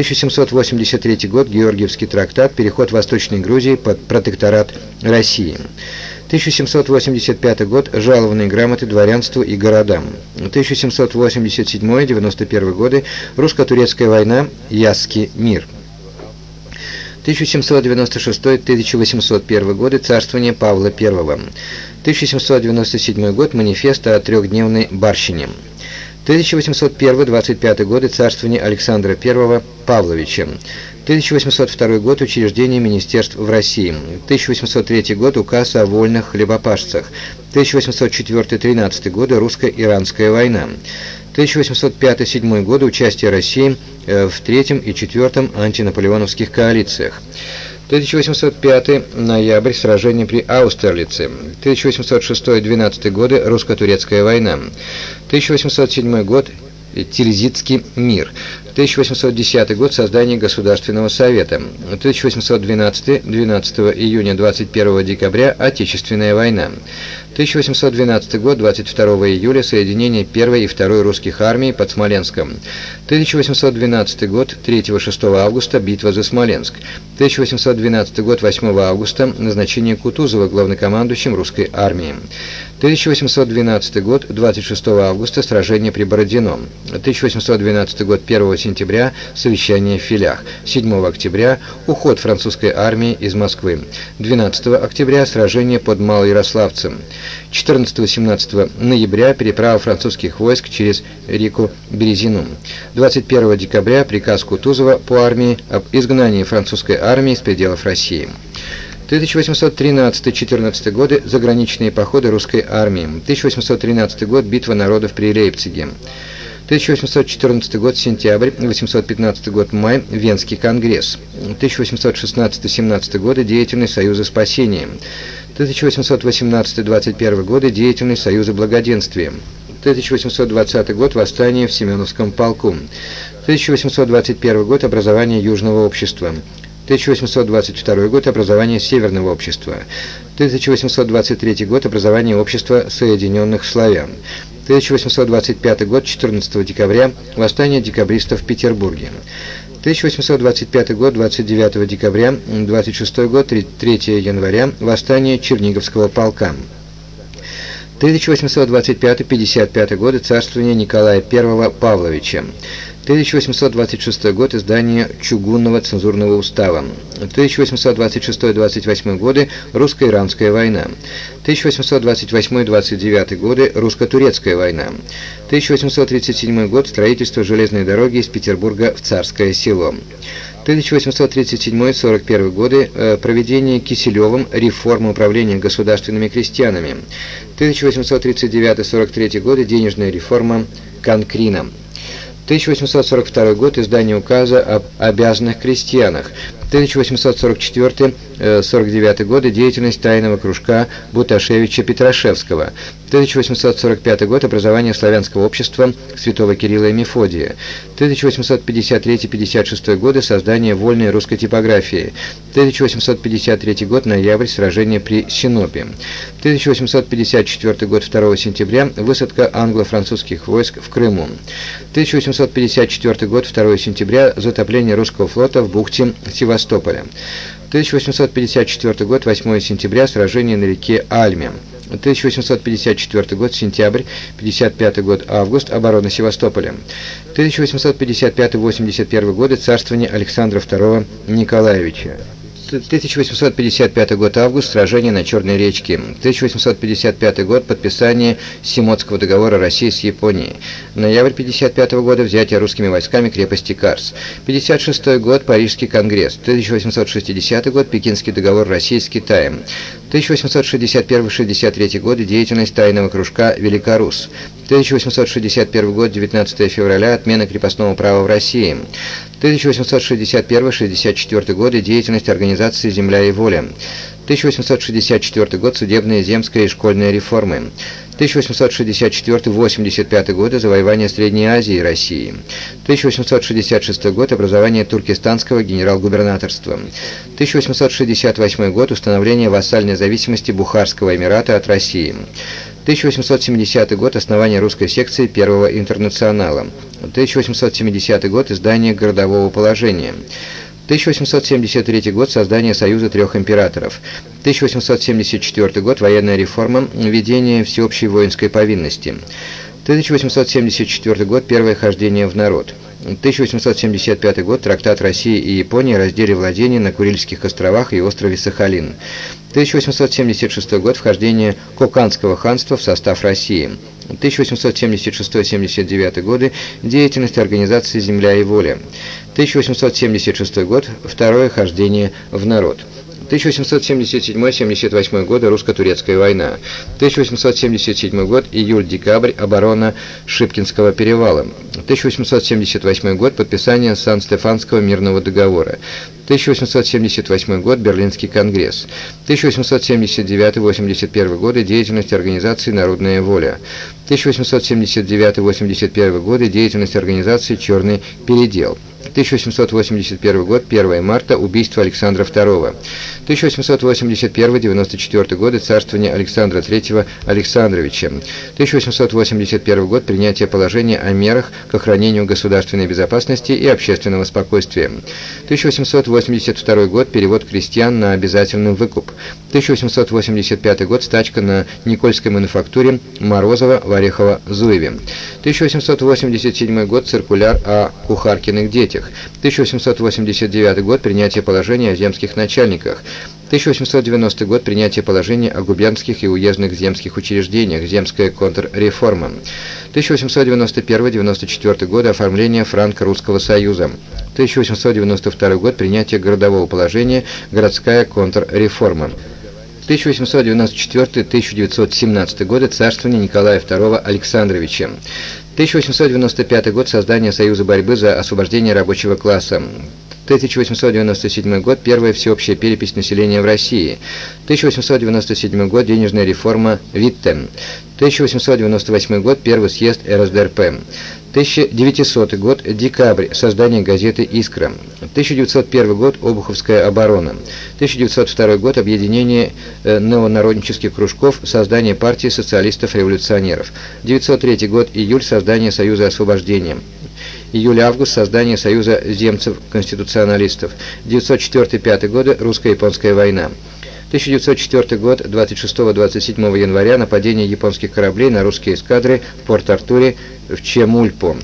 1783 год, Георгиевский трактат, переход Восточной Грузии под протекторат России. 1785 год, жалованные грамоты дворянству и городам. 1787-91 годы, русско-турецкая война, Ясский мир. 1796-1801 годы, царствование Павла I. 1797 год, манифест о трехдневной барщине. 1801-25 годы царствование Александра I Павловича. 1802 год учреждение министерств в России. 1803 год указ о вольных хлебопашцах. 1804-13 годы русско-иранская война. 1805-7 годы участие России э, в третьем и четвертом антинаполеоновских коалициях. 1805 ноябрь сражение при Аустерлице. 1806-12 годы русско-турецкая война. 1807 год Тильзитский мир. 1810 год создание Государственного совета. 1812 12 июня 21 декабря Отечественная война. 1812 год, 22 июля, соединение 1 и 2 русских армий под Смоленском. 1812 год, 3-6 августа, битва за Смоленск. 1812 год, 8 августа, назначение Кутузова главнокомандующим русской армии. 1812 год, 26 августа, сражение при Бородино. 1812 год, 1 сентября, совещание в Филях. 7 октября, уход французской армии из Москвы. 12 октября, сражение под Малоярославцем. 14-17 ноября, переправа французских войск через реку Березину. 21 декабря, приказ Кутузова по армии об изгнании французской армии из пределов России. 1813-14 годы – заграничные походы русской армии. 1813 год – битва народов при Лейпциге. 1814 год – сентябрь, 815 год – май – Венский конгресс. 1816-17 годы – деятельность Союза спасения. 1818-21 годы – деятельность Союза благоденствия. 1820 год – восстание в Семеновском полку. 1821 год – образование Южного общества. 1822 год – образование Северного общества. 1823 год – образование общества Соединенных Славян. 1825 год, 14 декабря – восстание декабристов в Петербурге. 1825 год, 29 декабря, 26 год, 3 января – восстание Черниговского полка. 1825-55 годы – царствование Николая I Павловича. 1826 год, издание Чугунного цензурного устава. 1826-28 годы, русско-иранская война. 1828-29 годы, русско-турецкая война. 1837 год, строительство железной дороги из Петербурга в Царское село. 1837-41 годы, э, проведение Киселевым реформы управления государственными крестьянами. 1839-43 годы, денежная реформа Конкрина. 1842 год, издание указа об обязанных крестьянах. 1844-49 годы, деятельность тайного кружка Буташевича Петрашевского. 1845 год, образование славянского общества святого Кирилла и Мефодия. 1853-56 годы, создание вольной русской типографии. 1853 год, ноябрь, сражение при Синопе. 1854 год, 2 сентября, высадка англо-французских войск в Крыму. 1854 год, 2 сентября, затопление русского флота в бухте Севастополя. 1854 год, 8 сентября, сражение на реке Альме. 1854 год, сентябрь, 55 год, август, оборона Севастополя. 1855-81 годы, царствование Александра II Николаевича. 1855 год август, сражение на Черной речке. 1855 год, подписание Симотского договора России с Японией. Ноябрь 55 года, взятие русскими войсками крепости Карс. 56 год, Парижский конгресс. 1860 год, Пекинский договор России с Китаем. 1861-63 годы, деятельность тайного кружка Великорус. 1861 год, 19 февраля, отмена крепостного права в России. 1861-64 годы, деятельность организации «Земля и воля». 1864 год, судебная, земская и школьная реформы. 1864-85 годы, завоевание Средней Азии и России. 1866 год, образование туркестанского генерал-губернаторства. 1868 год, установление вассальной зависимости Бухарского Эмирата от России. 1870 год – основание русской секции Первого интернационала. 1870 год – издание городового положения. 1873 год – создание Союза трех императоров. 1874 год – военная реформа, введение всеобщей воинской повинности. 1874 год – первое хождение в народ. 1875 год – трактат России и Японии о разделе владений на Курильских островах и острове Сахалин. 1876 год – вхождение Коканского ханства в состав России. 1876-79 годы – деятельность организации «Земля и воля». 1876 год – второе хождение в народ. 1877-78 годы русско-турецкая война. 1877 год, июль-декабрь, оборона Шипкинского перевала. 1878 год, подписание Сан-Стефанского мирного договора. 1878 год, Берлинский конгресс. 1879-81 годы, деятельность организации «Народная воля». 1879-81 годы, деятельность организации «Черный передел». 1881 год, 1 марта, убийство Александра II. 1881-94 годы, царствование Александра III Александровича. 1881 год, принятие положения о мерах к охранению государственной безопасности и общественного спокойствия. 1882 год, перевод крестьян на обязательный выкуп. 1885 год, стачка на Никольской мануфактуре Морозова, Варехова, Зуеве. 1887 год, циркуляр о кухаркиных детях. 1889 год, принятие положения о земских начальниках. 1890 год, принятие положения о губернских и уездных земских учреждениях, земская контрреформа. 1891-94 годы, оформление Франко-Русского союза. 1892 год, принятие городового положения, городская контрреформа. 1894-1917 годы царствование Николая II Александровича. 1895 год создание Союза борьбы за освобождение рабочего класса. 1897 год – первая всеобщая перепись населения в России. 1897 год – денежная реформа Виттен. 1898 год – первый съезд РСДРП. 1900 год – декабрь – создание газеты «Искра». 1901 год – Обуховская оборона. 1902 год – объединение э, неонароднических кружков, создание партии социалистов-революционеров. 1903 год – июль – создание Союза освобождения. Июль-август – создание Союза земцев-конституционалистов. 904-5 годы – русско-японская война. 1904 год, 26-27 января, нападение японских кораблей на русские эскадры в Порт-Артуре в Чемульпо.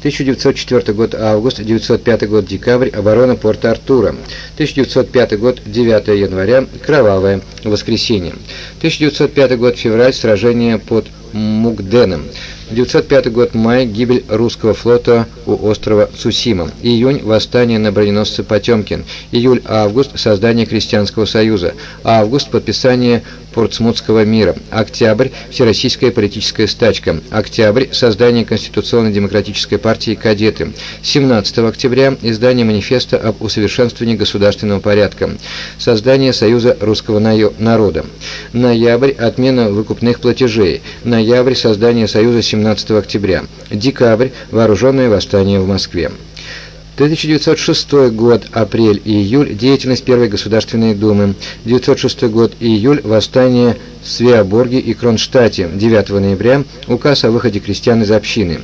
1904 год август, 1905 год декабрь, оборона порта Артура. 1905 год 9 января, кровавое воскресенье. 1905 год февраль, сражение под Мукденом. 905 год май, гибель русского флота у острова Цусима. Июнь, восстание на броненосце Потемкин. Июль-август, создание Крестьянского союза. Август, подписание Портсмутского мира. Октябрь – Всероссийская политическая стачка. Октябрь – создание Конституционно-демократической партии «Кадеты». 17 октября – издание манифеста об усовершенствовании государственного порядка. Создание Союза русского народа. Ноябрь – отмена выкупных платежей. Ноябрь – создание Союза 17 октября. Декабрь – вооруженное восстание в Москве. 1906 год, апрель и июль, деятельность Первой Государственной Думы. 1906 год, июль, восстание в Свеоборге и Кронштадте. 9 ноября, указ о выходе крестьян из общины.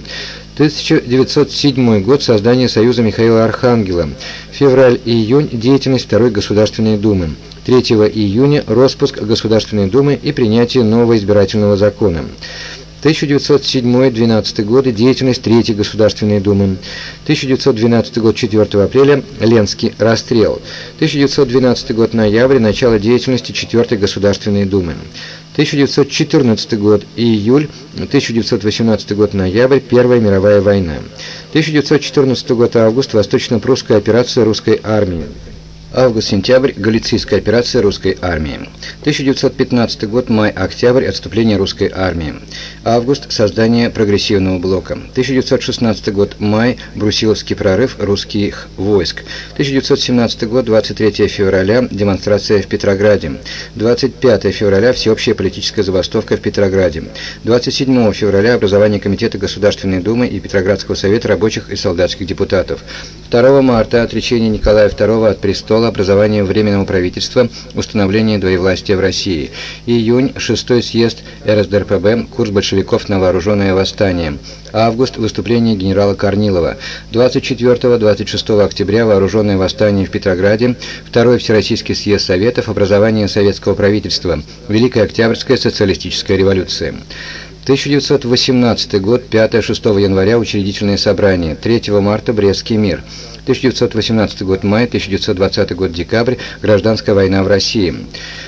1907 год, создание Союза Михаила Архангела. Февраль и июнь, деятельность Второй Государственной Думы. 3 июня, распуск Государственной Думы и принятие нового избирательного закона. 1907-12 годы, деятельность Третьей Государственной Думы. 1912 год, 4 апреля, Ленский расстрел. 1912 год, ноябрь, начало деятельности Четвертой Государственной Думы. 1914 год, июль, 1918 год, ноябрь, Первая мировая война. 1914 год, август, восточно-прусская операция русской армии. Август-сентябрь. Галицийская операция русской армии. 1915 год. Май-октябрь. Отступление русской армии. Август. Создание прогрессивного блока. 1916 год. Май. Брусиловский прорыв русских войск. 1917 год. 23 февраля. Демонстрация в Петрограде. 25 февраля. Всеобщая политическая забастовка в Петрограде. 27 февраля. Образование Комитета Государственной Думы и Петроградского совета рабочих и солдатских депутатов. 2 марта. Отречение Николая II от престола начало образования Временного правительства, установление двоевластия в России. Июнь, 6 съезд РСДРПБ, курс большевиков на вооруженное восстание. Август, выступление генерала Корнилова. 24-26 октября вооруженное восстание в Петрограде, Второй Всероссийский съезд Советов, образование советского правительства, Великая Октябрьская социалистическая революция. 1918 год, 5-6 января, учредительное собрание, 3 марта Брестский мир, 1918 год, май, 1920 год, декабрь, гражданская война в России,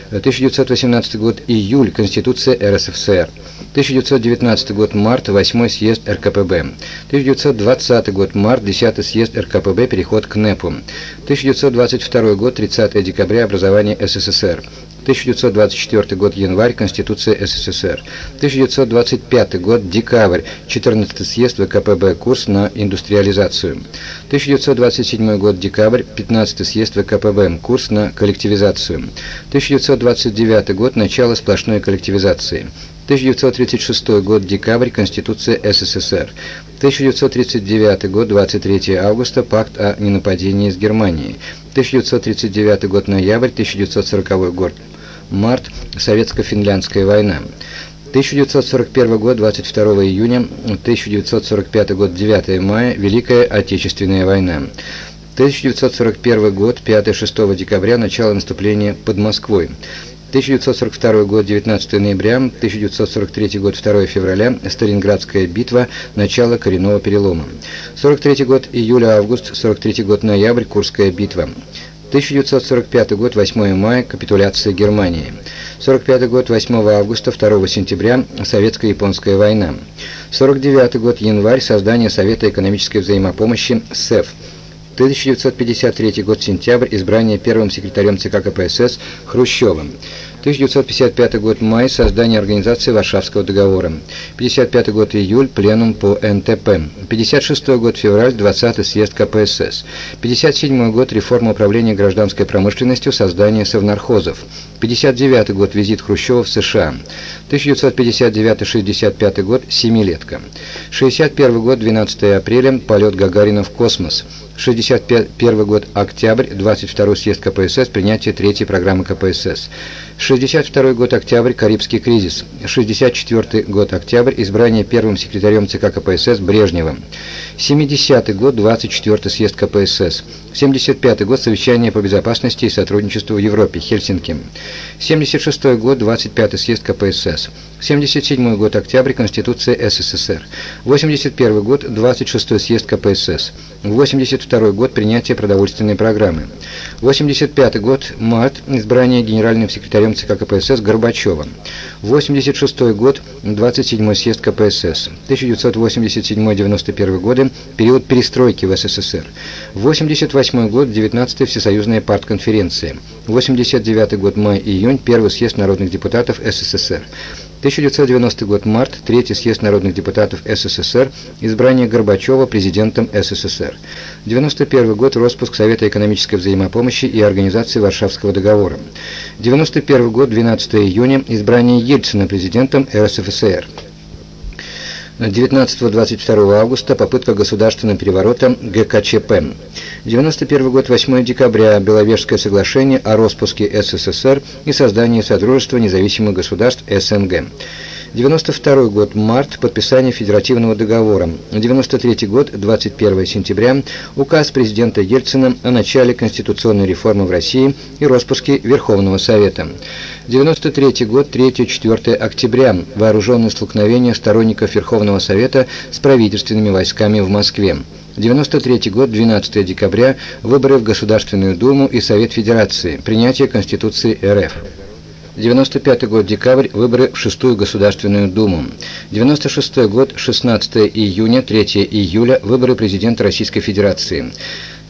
1918 год, июль, Конституция РСФСР, 1919 год, март, 8 съезд РКПБ, 1920 год, март, 10 съезд РКПБ, переход к НЭПу, 1922 год, 30 декабря, образование СССР, 1924 год, январь, Конституция СССР. 1925 год, декабрь, 14 съезд ВКПБ, курс на индустриализацию. 1927 год, декабрь, 15 съезд ВКПБ, курс на коллективизацию. 1929 год, начало сплошной коллективизации. 1936 год, декабрь, Конституция СССР. 1939 год, 23 августа, пакт о ненападении с Германией. 1939 год, ноябрь, 1940 год, март, Советско-финляндская война. 1941 год, 22 июня, 1945 год, 9 мая, Великая Отечественная война. 1941 год, 5-6 декабря, начало наступления под Москвой. 1942 год, 19 ноября, 1943 год, 2 февраля, Сталинградская битва, начало коренного перелома. 43 год, июля-август, 43 год, ноябрь, Курская битва. 1945 год, 8 мая, капитуляция Германии. 45 год, 8 августа, 2 сентября, Советско-японская война. 49 год, январь, создание Совета экономической взаимопомощи СЭФ. 1953 год, сентябрь, избрание первым секретарем ЦК КПСС Хрущевым. 1955 год, май, создание организации Варшавского договора. 55 год, июль, пленум по НТП. 56 год, февраль, 20 съезд КПСС. 57 год, реформа управления гражданской промышленностью, создание совнархозов. 59 год, визит Хрущева в США. 1959-65 год, семилетка. 61 год, 12 апреля, полет Гагарина в космос. 61 год, октябрь, 22 съезд КПСС, принятие третьей программы КПСС. 62 год, октябрь, Карибский кризис. 64 год, октябрь, избрание первым секретарем ЦК КПСС Брежневым. 70 год, 24 съезд КПСС. 75 год, совещание по безопасности и сотрудничеству в Европе, Хельсинки. 76 год, 25 съезд КПСС. 77 год, октябрь, Конституция СССР. 81 год, 26 съезд КПСС. 82 год, принятие продовольственной программы. 85 год, март, избрание генеральным секретарем ЦК КПСС Горбачева. 86 год, 27 съезд КПСС. 1987-91 годы, период перестройки в СССР. 88 год, 19 Всесоюзная партконференция. 89 год, май-июнь, первый съезд народных депутатов СССР. 1990 год, март, Третий съезд народных депутатов СССР, избрание Горбачева президентом СССР. 91 год, распуск Совета экономической взаимопомощи и организации Варшавского договора. 91 год, 12 июня, избрание Ельцина президентом РСФСР. 19-22 августа попытка государственного переворота ГКЧП. 91 год, 8 декабря, Беловежское соглашение о распуске СССР и создании Содружества независимых государств СНГ. 92 год, март, подписание федеративного договора. 93 год, 21 сентября, указ президента Ельцина о начале конституционной реформы в России и распуске Верховного Совета. 93 год, 3-4 октября, вооруженное столкновение сторонников Верховного Совета с правительственными войсками в Москве. 93 год, 12 декабря, выборы в Государственную Думу и Совет Федерации, принятие Конституции РФ. 95 год, декабрь, выборы в шестую Государственную Думу. 96 год, 16 июня, 3 июля, выборы президента Российской Федерации.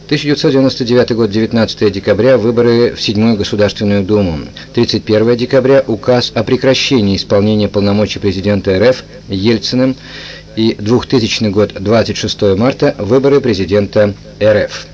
1999 год, 19 декабря, выборы в седьмую Государственную Думу. 31 декабря, указ о прекращении исполнения полномочий президента РФ Ельциным и 2000 год, 26 марта, выборы президента РФ.